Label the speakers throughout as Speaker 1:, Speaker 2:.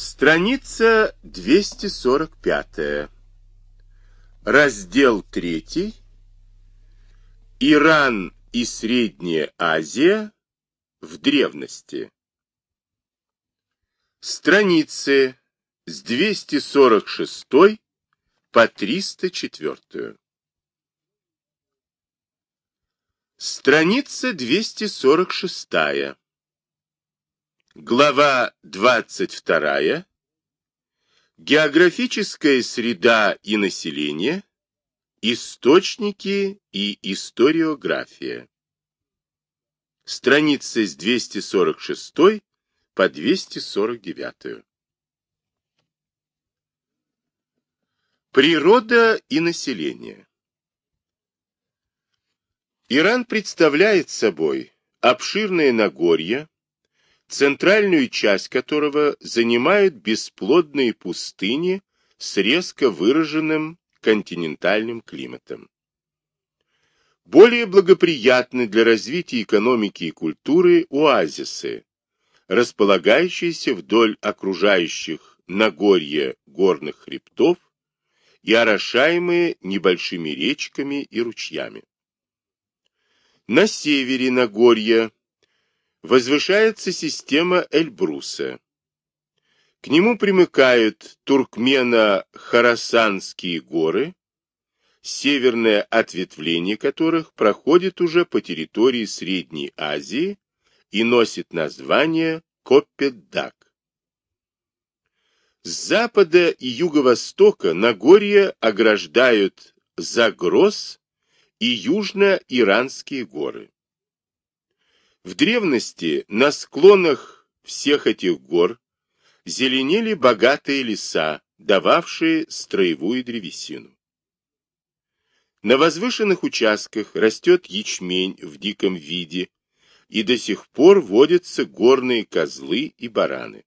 Speaker 1: Страница 245. Раздел 3. Иран и Средняя Азия в древности. Страницы с 246 по 304. Страница 246. Глава 22. Географическая среда и население. Источники и историография. Страницы с 246 по 249. Природа и население. Иран представляет собой обширное Нагорье, центральную часть которого занимают бесплодные пустыни с резко выраженным континентальным климатом. Более благоприятны для развития экономики и культуры оазисы, располагающиеся вдоль окружающих Нагорья горных хребтов и орошаемые небольшими речками и ручьями. На севере Нагорья возвышается система Эльбруса. К нему примыкают Туркмено-Харасанские горы, северное ответвление которых проходит уже по территории Средней Азии и носит название Коппедак. С запада и юго-востока Нагорье ограждают Загроз и южно-иранские горы. В древности на склонах всех этих гор зеленели богатые леса, дававшие строевую древесину. На возвышенных участках растет ячмень в диком виде, и до сих пор водятся горные козлы и бараны.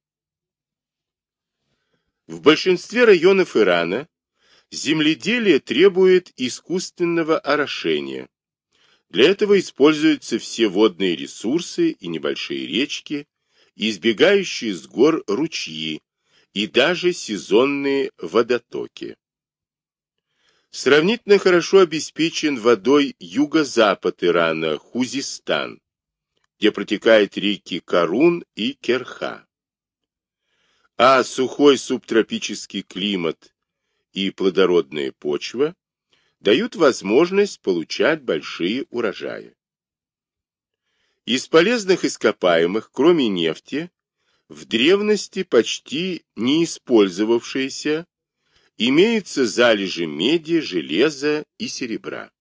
Speaker 1: В большинстве районов Ирана земледелие требует искусственного орошения, для этого используются все водные ресурсы и небольшие речки, избегающие с гор ручьи и даже сезонные водотоки. Сравнительно хорошо обеспечен водой юго-запад Ирана, Хузистан, где протекают реки Карун и Керха. А сухой субтропический климат и плодородная почва дают возможность получать большие урожаи. Из полезных ископаемых, кроме нефти, в древности почти не использовавшиеся, имеются залежи меди, железа и серебра.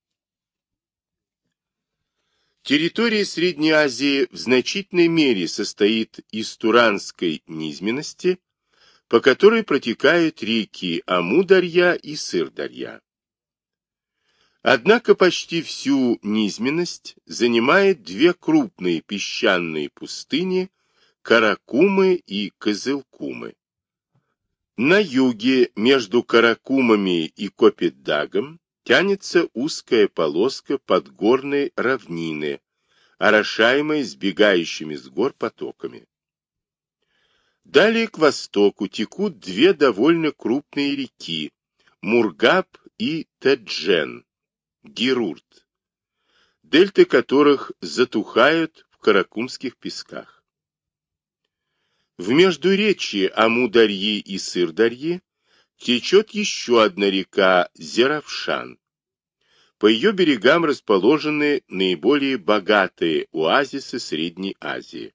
Speaker 1: Территория Средней Азии в значительной мере состоит из туранской низменности, по которой протекают реки Амударья и Сырдарья. Однако почти всю низменность занимает две крупные песчаные пустыни Каракумы и Кызылкумы. На юге между Каракумами и Копетдагом тянется узкая полоска подгорной равнины, орошаемой сбегающими с гор потоками. Далее к востоку текут две довольно крупные реки – Мургаб и Теджен, Герурт, дельты которых затухают в Каракумских песках. В междуречье Амударьи и Сырдарьи течет еще одна река Зеравшан. По ее берегам расположены наиболее богатые оазисы Средней Азии.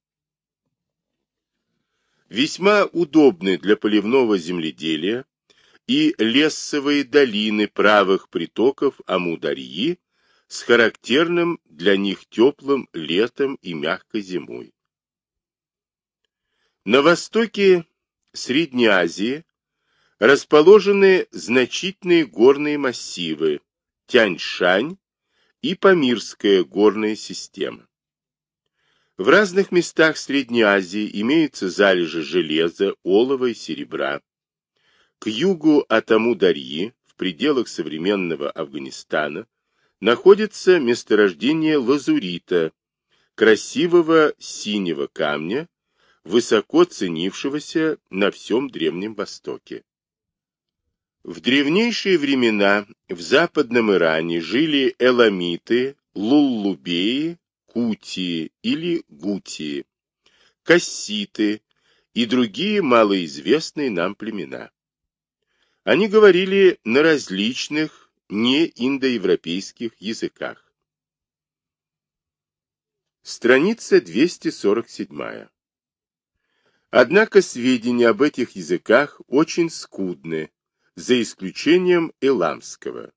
Speaker 1: Весьма удобны для поливного земледелия и лесовые долины правых притоков Амударьи с характерным для них теплым летом и мягкой зимой. На востоке Средней Азии расположены значительные горные массивы Тяньшань и Памирская горная система. В разных местах Средней Азии имеются залежи железа, олова и серебра, к югу от Амударьи, в пределах современного Афганистана, находится месторождение лазурита, красивого синего камня, высоко ценившегося на всем Древнем Востоке. В древнейшие времена в западном Иране жили эламиты, луллубеи, кутии или гутии, касситы и другие малоизвестные нам племена. Они говорили на различных неиндоевропейских языках. Страница 247. Однако сведения об этих языках очень скудны, за исключением эламского.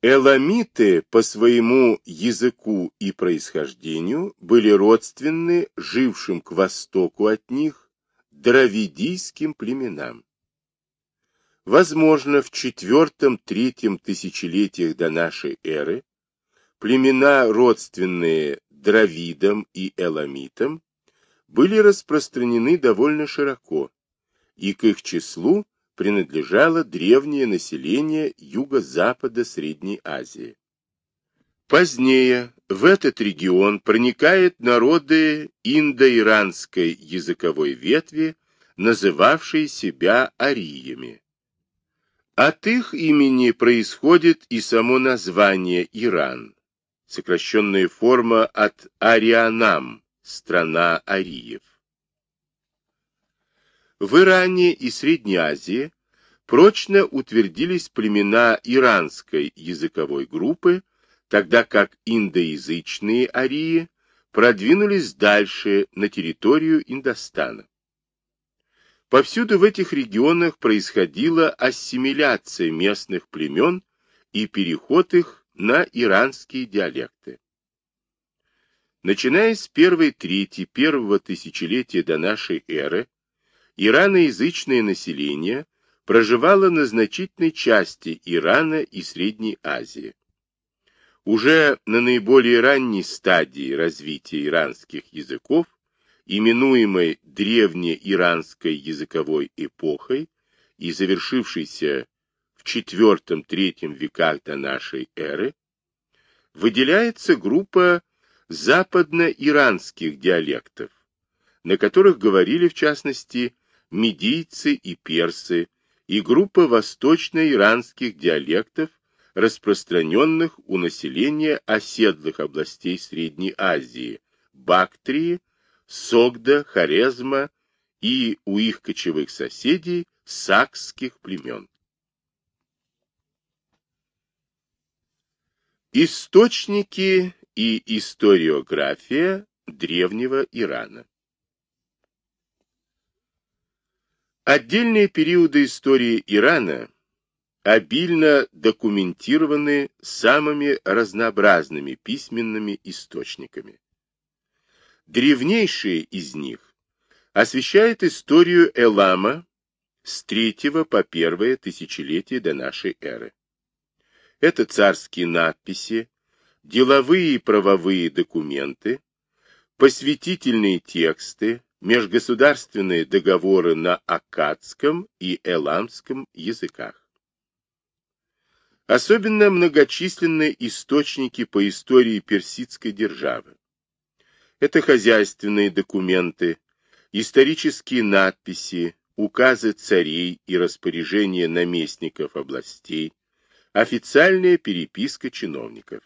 Speaker 1: Эламиты по своему языку и происхождению были родственны жившим к востоку от них дравидийским племенам. Возможно, в четвертом-третьем тысячелетиях до нашей эры племена, родственные дравидам и эламитам, были распространены довольно широко, и к их числу принадлежало древнее население юго-запада Средней Азии. Позднее в этот регион проникают народы индоиранской языковой ветви, называвшие себя ариями. От их имени происходит и само название Иран, сокращенная форма от Арианам, страна ариев. В Иране и Средней Азии прочно утвердились племена иранской языковой группы, тогда как индоязычные арии продвинулись дальше на территорию Индостана. Повсюду в этих регионах происходила ассимиляция местных племен и переход их на иранские диалекты. Начиная с первой трети первого тысячелетия до нашей эры, ираноязычное население проживало на значительной части Ирана и Средней Азии. Уже на наиболее ранней стадии развития иранских языков, именуемой древнеиранской языковой эпохой и завершившейся в IV-III веках до нашей эры, выделяется группа западно-иранских диалектов, на которых говорили в частности медийцы и персы, и группа восточно-иранских диалектов, распространенных у населения оседлых областей Средней Азии, Бактрии, Согда, Хорезма и у их кочевых соседей сакских племен. Источники и историография древнего Ирана Отдельные периоды истории Ирана обильно документированы самыми разнообразными письменными источниками. Древнейшие из них освещают историю Элама с третьего по первое тысячелетие до нашей эры. Это царские надписи, деловые и правовые документы, посвятительные тексты, межгосударственные договоры на аккадском и эламском языках. Особенно многочисленны источники по истории персидской державы. Это хозяйственные документы, исторические надписи, указы царей и распоряжения наместников областей, официальная переписка чиновников.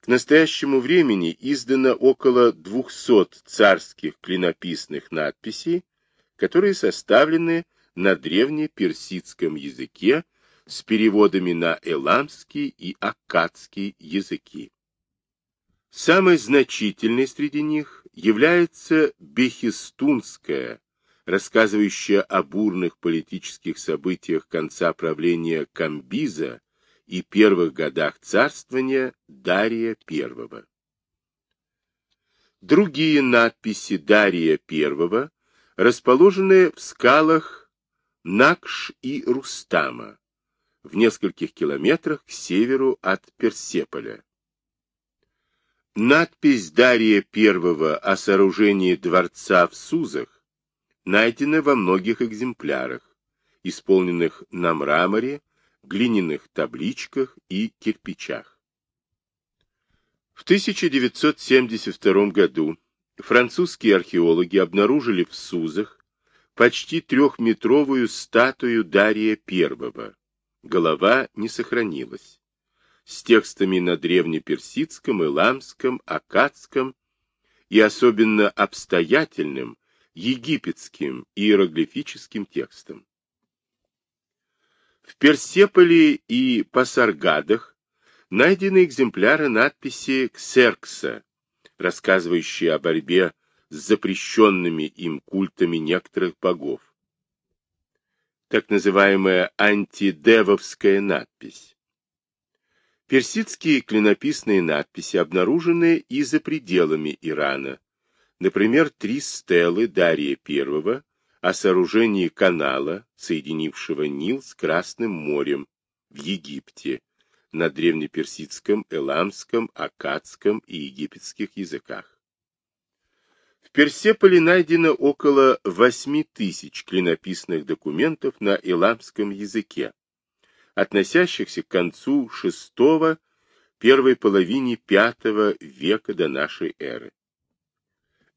Speaker 1: К настоящему времени издано около 200 царских клинописных надписей, которые составлены на древнеперсидском языке с переводами на эламский и аккадский языки. Самой значительной среди них является Бехистунская, рассказывающая о бурных политических событиях конца правления Камбиза и первых годах царствования Дария I. Другие надписи Дария I расположены в скалах Накш и Рустама, в нескольких километрах к северу от Персеполя. Надпись Дария I о сооружении дворца в Сузах найдена во многих экземплярах, исполненных на мраморе глиняных табличках и кирпичах. В 1972 году французские археологи обнаружили в Сузах почти трехметровую статую Дария I. Голова не сохранилась. С текстами на древнеперсидском, иламском, акадском и особенно обстоятельным египетским иероглифическим текстом. В Персеполе и Пасаргадах найдены экземпляры надписи «Ксеркса», рассказывающие о борьбе с запрещенными им культами некоторых богов. Так называемая антидевовская надпись. Персидские клинописные надписи обнаружены и за пределами Ирана. Например, три стелы Дария I о сооружении канала, соединившего Нил с Красным морем в Египте, на древнеперсидском, эламском, акадском и египетских языках. В Персеполе найдено около 8 тысяч клинописных документов на эламском языке, относящихся к концу VI, первой половине V века до нашей эры.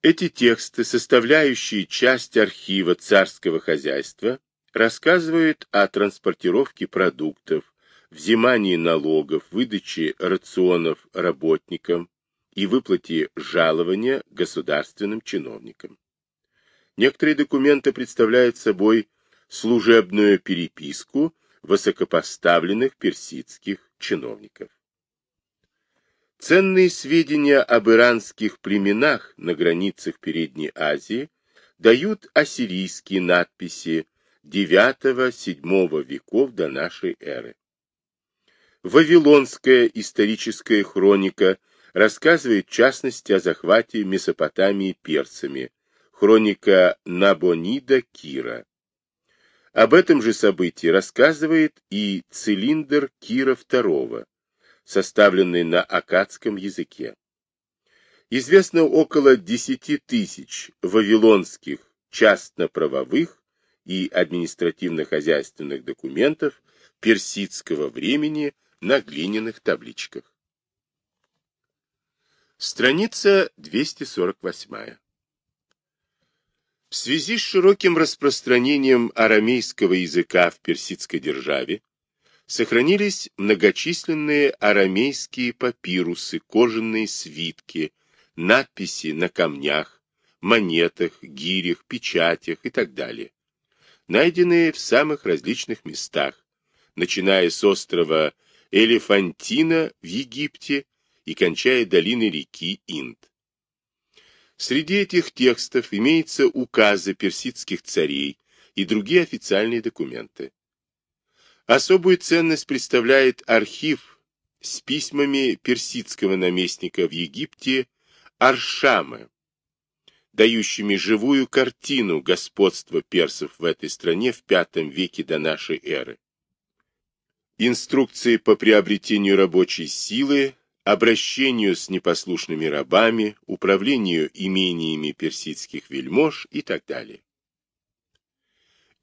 Speaker 1: Эти тексты, составляющие часть архива царского хозяйства, рассказывают о транспортировке продуктов, взимании налогов, выдаче рационов работникам и выплате жалования государственным чиновникам. Некоторые документы представляют собой служебную переписку высокопоставленных персидских чиновников. Ценные сведения об иранских племенах на границах Передней Азии дают ассирийские надписи IX-VII веков до нашей эры. Вавилонская историческая хроника рассказывает в частности о захвате Месопотамии персами, хроника Набонида Кира. Об этом же событии рассказывает и цилиндр Кира II, составленный на акадском языке. Известно около 10 тысяч вавилонских частно-правовых и административно-хозяйственных документов персидского времени на глиняных табличках. Страница 248. В связи с широким распространением арамейского языка в персидской державе сохранились многочисленные арамейские папирусы, кожаные свитки, надписи на камнях, монетах, гирях, печатях и так далее, найденные в самых различных местах, начиная с острова Элефантина в Египте и кончая долиной реки Инд. Среди этих текстов имеются указы персидских царей и другие официальные документы. Особую ценность представляет архив с письмами персидского наместника в Египте Аршама, дающими живую картину господства персов в этой стране в V веке до нашей эры инструкции по приобретению рабочей силы, обращению с непослушными рабами, управлению имениями персидских вельмож и так далее.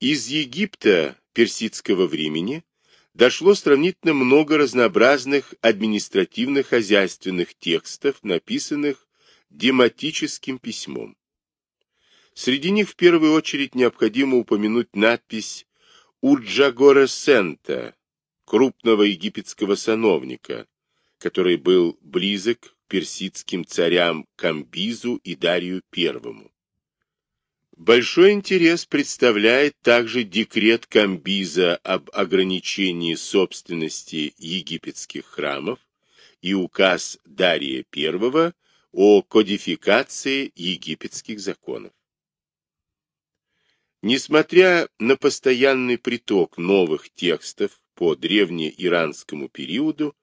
Speaker 1: Из Египта персидского времени дошло сравнительно много разнообразных административно-хозяйственных текстов, написанных дематическим письмом. Среди них в первую очередь необходимо упомянуть надпись «Уджагора Сента», крупного египетского сановника, который был близок к персидским царям Камбизу и Дарию I. Большой интерес представляет также декрет Камбиза об ограничении собственности египетских храмов и указ Дария I о кодификации египетских законов. Несмотря на постоянный приток новых текстов по древнеиранскому периоду,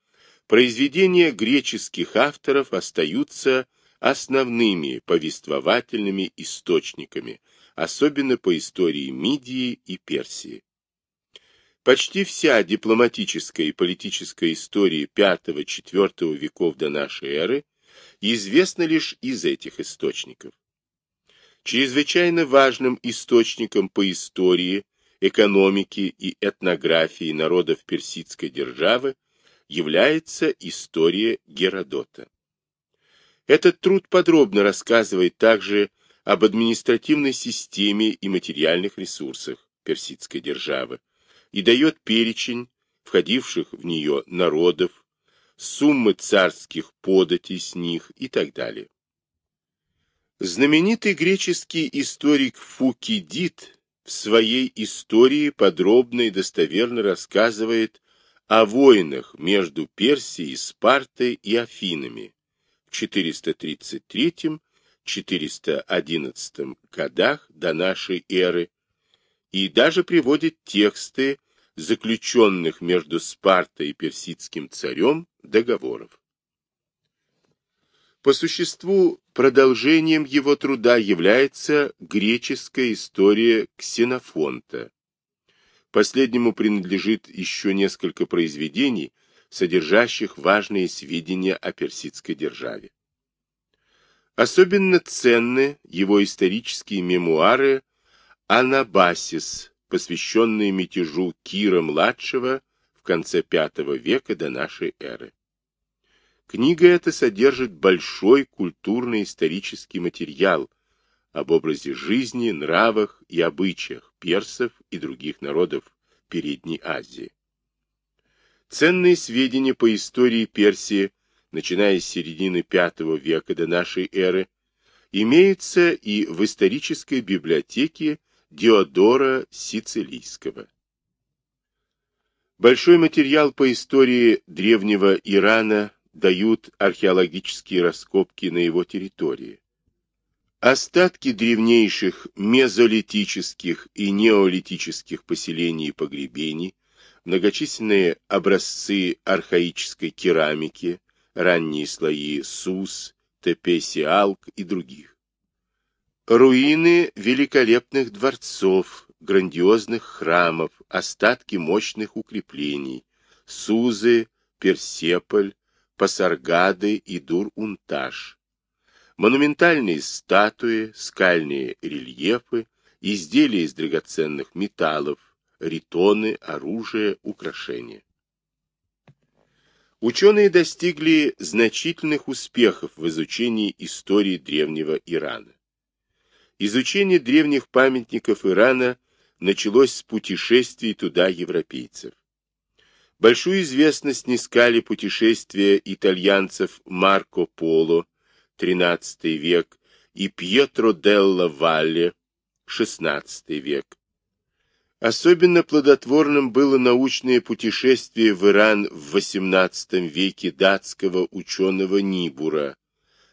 Speaker 1: произведения греческих авторов остаются основными повествовательными источниками, особенно по истории Мидии и Персии. Почти вся дипломатическая и политическая история V-IV веков до нашей эры известна лишь из этих источников. Чрезвычайно важным источником по истории экономики и этнографии народов персидской державы является история Геродота. Этот труд подробно рассказывает также об административной системе и материальных ресурсах персидской державы и дает перечень входивших в нее народов, суммы царских податей с них и так далее. Знаменитый греческий историк Фукидид в своей истории подробно и достоверно рассказывает о войнах между Персией, Спартой и Афинами в 433-411 годах до нашей эры и даже приводит тексты заключенных между Спартой и персидским царем договоров. По существу продолжением его труда является греческая история Ксенофонта. Последнему принадлежит еще несколько произведений, содержащих важные сведения о персидской державе. Особенно ценны его исторические мемуары «Анабасис», посвященные мятежу Кира-младшего в конце V века до нашей эры. Книга эта содержит большой культурно-исторический материал об образе жизни, нравах и обычаях персов и других народов Передней Азии. Ценные сведения по истории Персии, начиная с середины V века до нашей эры, имеются и в исторической библиотеке Диодора Сицилийского. Большой материал по истории древнего Ирана дают археологические раскопки на его территории. Остатки древнейших мезолитических и неолитических поселений и погребений, многочисленные образцы архаической керамики, ранние слои Сус, Тепесиалк и других. Руины великолепных дворцов, грандиозных храмов, остатки мощных укреплений, Сузы, Персеполь, Пасаргады и Дур-Унташ. Монументальные статуи, скальные рельефы, изделия из драгоценных металлов, ритоны, оружие, украшения. Ученые достигли значительных успехов в изучении истории древнего Ирана. Изучение древних памятников Ирана началось с путешествий туда европейцев. Большую известность снискали путешествия итальянцев Марко Поло, XIII век, и Пьетро делла Валле, XVI век. Особенно плодотворным было научное путешествие в Иран в XVIII веке датского ученого Нибура,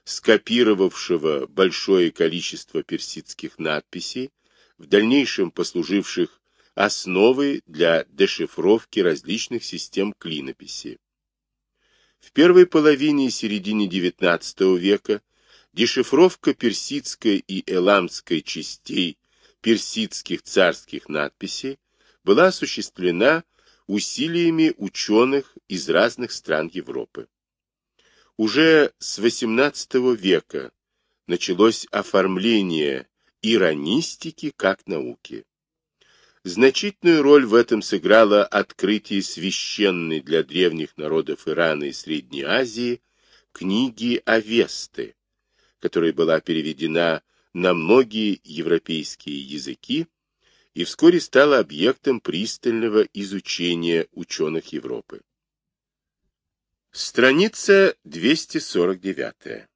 Speaker 1: скопировавшего большое количество персидских надписей, в дальнейшем послуживших основой для дешифровки различных систем клинописи. В первой половине и середине XIX века дешифровка персидской и эламской частей персидских царских надписей была осуществлена усилиями ученых из разных стран Европы. Уже с XVIII века началось оформление иронистики как науки. Значительную роль в этом сыграло открытие священной для древних народов Ирана и Средней Азии книги Авесты, которая была переведена на многие европейские языки и вскоре стала объектом пристального изучения ученых Европы. Страница 249.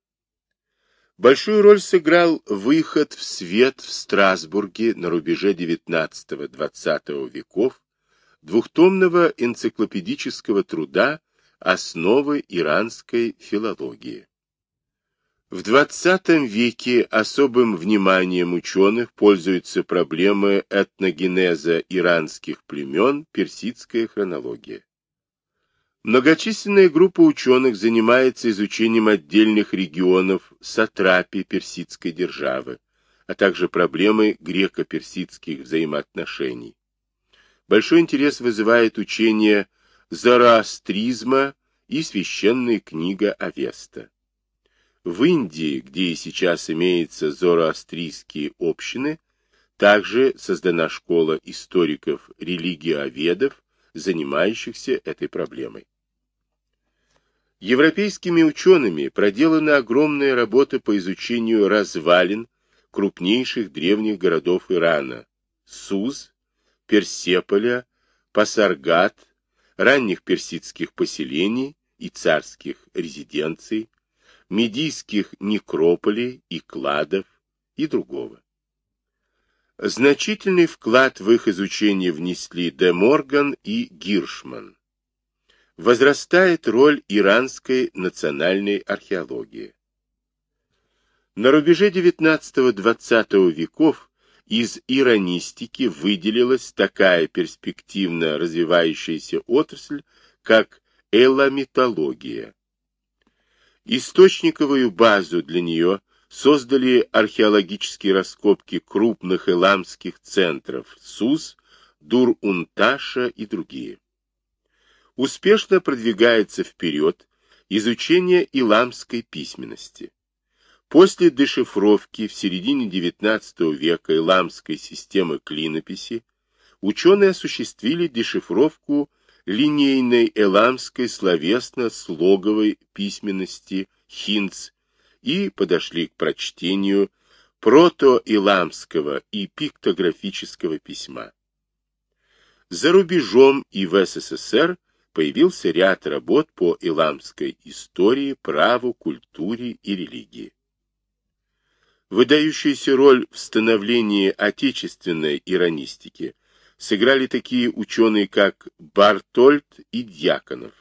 Speaker 1: Большую роль сыграл выход в свет в Страсбурге на рубеже XIX-XX веков двухтомного энциклопедического труда «Основы иранской филологии». В XX веке особым вниманием ученых пользуются проблемы этногенеза иранских племен, персидская хронология. Многочисленная группа ученых занимается изучением отдельных регионов сатрапий персидской державы, а также проблемы греко-персидских взаимоотношений. Большой интерес вызывает учение зороастризма и священная книга Авеста. В Индии, где и сейчас имеются зороастрийские общины, также создана школа историков религиоведов, занимающихся этой проблемой. Европейскими учеными проделана огромная работа по изучению развалин крупнейших древних городов Ирана – Суз, Персеполя, Пасаргат, ранних персидских поселений и царских резиденций, медийских некрополей и кладов и другого. Значительный вклад в их изучение внесли Де Морган и Гиршман. Возрастает роль иранской национальной археологии. На рубеже XIX-XX веков из иронистики выделилась такая перспективно развивающаяся отрасль, как эламитология. Источниковую базу для нее создали археологические раскопки крупных эламских центров Сус, Дур-Унташа и другие. Успешно продвигается вперед изучение иламской письменности. После дешифровки в середине XIX века иламской системы клинописи ученые осуществили дешифровку линейной эламской словесно-слоговой письменности хинц и подошли к прочтению протоиламского и пиктографического письма. За рубежом и в СССР появился ряд работ по иламской истории, праву, культуре и религии. Выдающуюся роль в становлении отечественной иронистики сыграли такие ученые, как Бартольд и Дьяконов.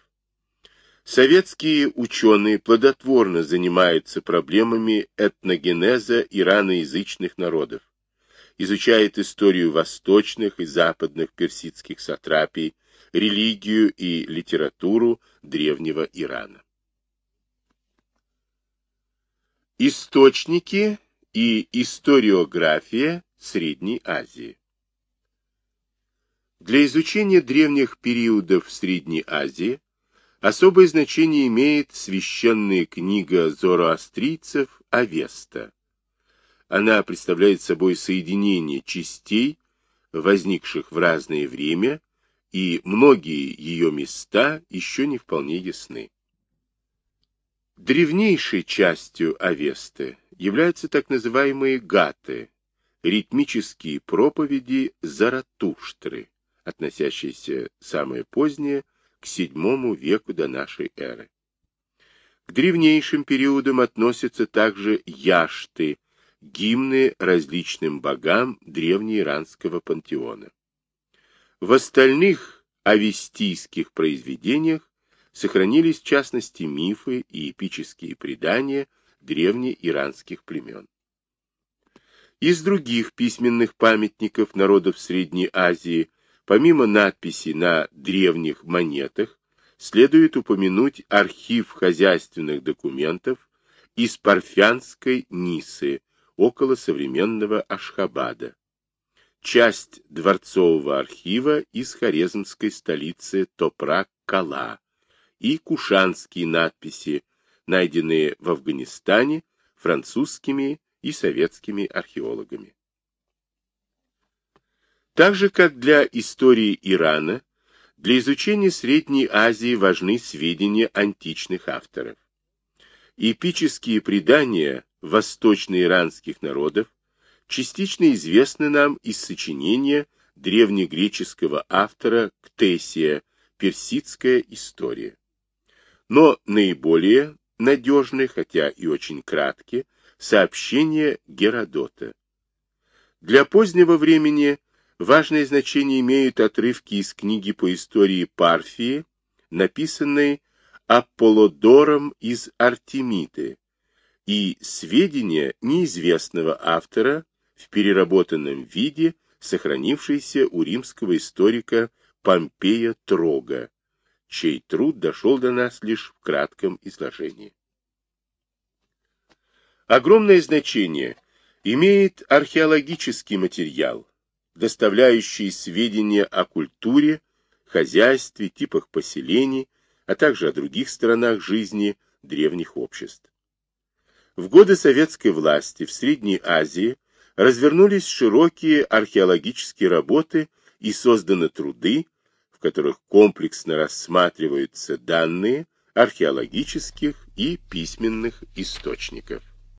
Speaker 1: Советские ученые плодотворно занимаются проблемами этногенеза ираноязычных народов, изучают историю восточных и западных персидских сатрапий, религию и литературу древнего Ирана. Источники и историография Средней Азии Для изучения древних периодов Средней Азии особое значение имеет священная книга зороастрийцев Авеста. Она представляет собой соединение частей, возникших в разное время, и многие ее места еще не вполне ясны. Древнейшей частью Авесты являются так называемые гаты, ритмические проповеди Заратуштры, относящиеся самое позднее к VII веку до нашей эры. К древнейшим периодам относятся также яшты, гимны различным богам древнеиранского пантеона. В остальных авестийских произведениях сохранились в частности мифы и эпические предания древнеиранских племен. Из других письменных памятников народов Средней Азии, помимо надписей на древних монетах, следует упомянуть архив хозяйственных документов из Парфянской Нисы, около современного Ашхабада, часть дворцового архива из хорезмской столицы Топрак-Кала и кушанские надписи, найденные в Афганистане французскими и советскими археологами. Так же, как для истории Ирана, для изучения Средней Азии важны сведения античных авторов. Эпические предания восточноиранских народов частично известны нам из сочинения древнегреческого автора Ктесия «Персидская история». Но наиболее надежны, хотя и очень краткие, сообщения Геродота. Для позднего времени важное значение имеют отрывки из книги по истории Парфии, написанной Аполлодором из Артемиды, и сведения неизвестного автора в переработанном виде, сохранившиеся у римского историка Помпея Трога, чей труд дошел до нас лишь в кратком изложении. Огромное значение имеет археологический материал, доставляющий сведения о культуре, хозяйстве, типах поселений, а также о других сторонах жизни древних обществ. В годы советской власти в Средней Азии развернулись широкие археологические работы и созданы труды, в которых комплексно рассматриваются данные, археологических и письменных источников.